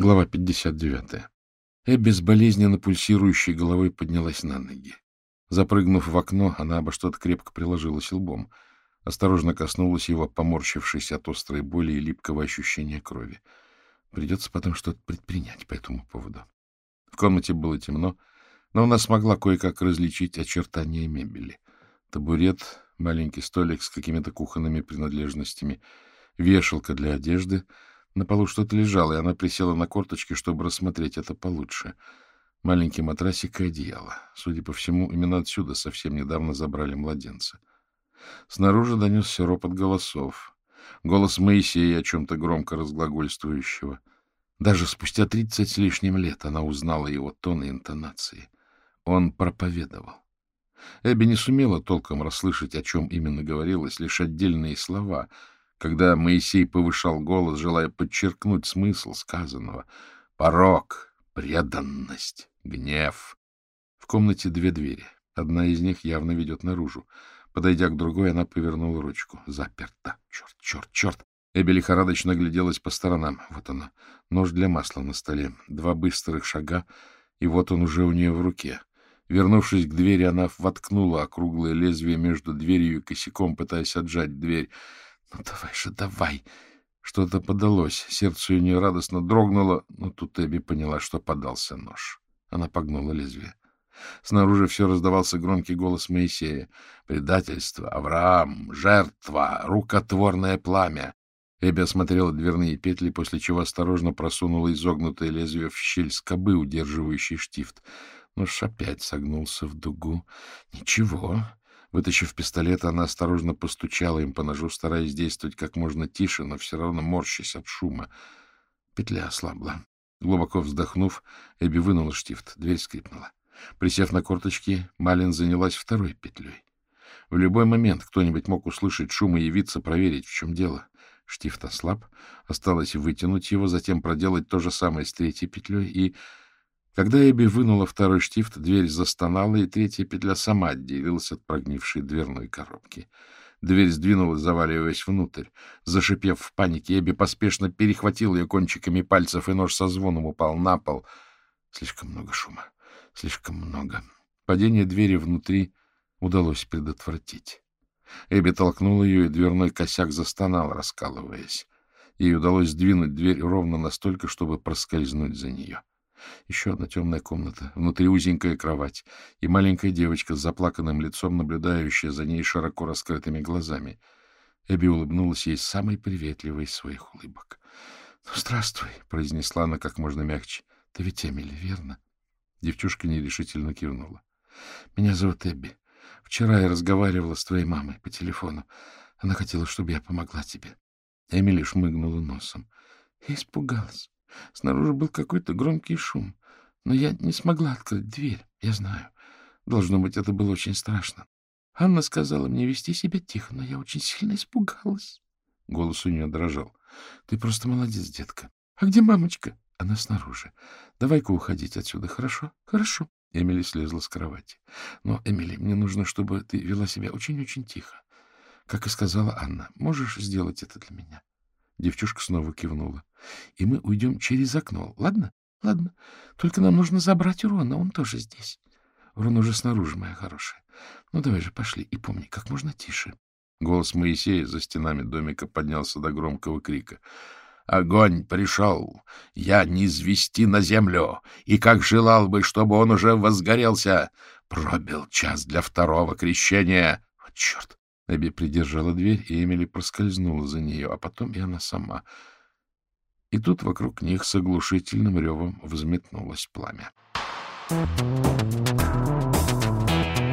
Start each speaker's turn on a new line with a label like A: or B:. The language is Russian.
A: Глава 59. Эбби с болезненно пульсирующей головой поднялась на ноги. Запрыгнув в окно, она обо что-то крепко приложилась лбом. Осторожно коснулась его, поморщившись от острой боли и липкого ощущения крови. Придется потом что-то предпринять по этому поводу. В комнате было темно, но она смогла кое-как различить очертания мебели. Табурет, маленький столик с какими-то кухонными принадлежностями, вешалка для одежды. На полу что-то лежало, и она присела на корточки, чтобы рассмотреть это получше. Маленький матрасик и одеяло. Судя по всему, именно отсюда совсем недавно забрали младенца. Снаружи донесся ропот голосов. Голос Моисея о чем-то громко разглагольствующего. Даже спустя тридцать с лишним лет она узнала его тон и интонации. Он проповедовал. Эбби не сумела толком расслышать, о чем именно говорилось, лишь отдельные слова, когда Моисей повышал голос, желая подчеркнуть смысл сказанного. Порог, преданность, гнев. В комнате две двери. Одна из них явно ведет наружу. Подойдя к другой, она повернула ручку. Заперта. Черт, черт, черт. Эбби лихорадочно гляделась по сторонам. Вот оно. Нож для масла на столе. Два быстрых шага, и вот он уже у нее в руке. Вернувшись к двери, она воткнула округлое лезвие между дверью и косяком, пытаясь отжать дверь. — Ну, давай же, давай! Что-то подалось. Сердце у нее радостно дрогнуло, но тут Эбби поняла, что подался нож. Она погнула лезвие. Снаружи все раздавался громкий голос Моисея. «Предательство! Авраам! Жертва! Рукотворное пламя!» Эбби осмотрела дверные петли, после чего осторожно просунула изогнутое лезвие в щель скобы, удерживающей штифт. Нож опять согнулся в дугу. Ничего. Вытащив пистолет, она осторожно постучала им по ножу, стараясь действовать как можно тише, но все равно морщась от шума. Петля ослабла. Глубоко вздохнув, Эбби вынула штифт. Дверь скрипнула. Присев на корточки, Малин занялась второй петлей. В любой момент кто-нибудь мог услышать шум и явиться проверить, в чем дело. Штифт ослаб, осталось вытянуть его, затем проделать то же самое с третьей петлей и когда Эбби вынула второй штифт, дверь застонала, и третья петля сама отделилась от прогнившей дверной коробки. Дверь сдвинулась, заваливаясь внутрь. Зашипев в панике, Эбби поспешно перехватил ее кончиками пальцев, и нож со звоном упал на пол. Слишком много шума. Слишком много. Падение двери внутри удалось предотвратить. Эбби толкнула ее, и дверной косяк застонал, раскалываясь. Ей удалось сдвинуть дверь ровно настолько, чтобы проскользнуть за нее. Еще одна темная комната, внутри узенькая кровать и маленькая девочка с заплаканным лицом, наблюдающая за ней широко раскрытыми глазами. Эбби улыбнулась ей самой приветливой из своих улыбок. — Ну, здравствуй, — произнесла она как можно мягче. — Ты ведь Эмили, верно? Девчушка нерешительно кивнула. — Меня зовут Эбби. Вчера я разговаривала с твоей мамой по телефону. Она хотела, чтобы я помогла тебе. Эмили шмыгнула носом. Я испугалась. Снаружи был какой-то громкий шум, но я не смогла открыть дверь, я знаю. Должно быть, это было очень страшно. Анна сказала мне вести себя тихо, но я очень сильно испугалась. Голос у нее дрожал. — Ты просто молодец, детка. — А где мамочка? — Она снаружи. Давай-ка уходить отсюда, хорошо? — Хорошо. Эмили слезла с кровати. — Но, Эмили, мне нужно, чтобы ты вела себя очень-очень тихо. Как и сказала Анна, можешь сделать это для меня? Девчушка снова кивнула. — И мы уйдем через окно, ладно? — Ладно. Только нам нужно забрать Рона, он тоже здесь. Рон уже снаружи, моя хорошая. Ну, давай же, пошли. И помни, как можно тише. Голос Моисея за стенами домика поднялся до громкого крика. Огонь пришел, я не извести на землю, и как желал бы, чтобы он уже возгорелся. Пробил час для второго крещения. Вот черт! Эбби придержала дверь, и Эмили проскользнула за нее, а потом и она сама. И тут вокруг них с оглушительным ревом взметнулось пламя. Thank you.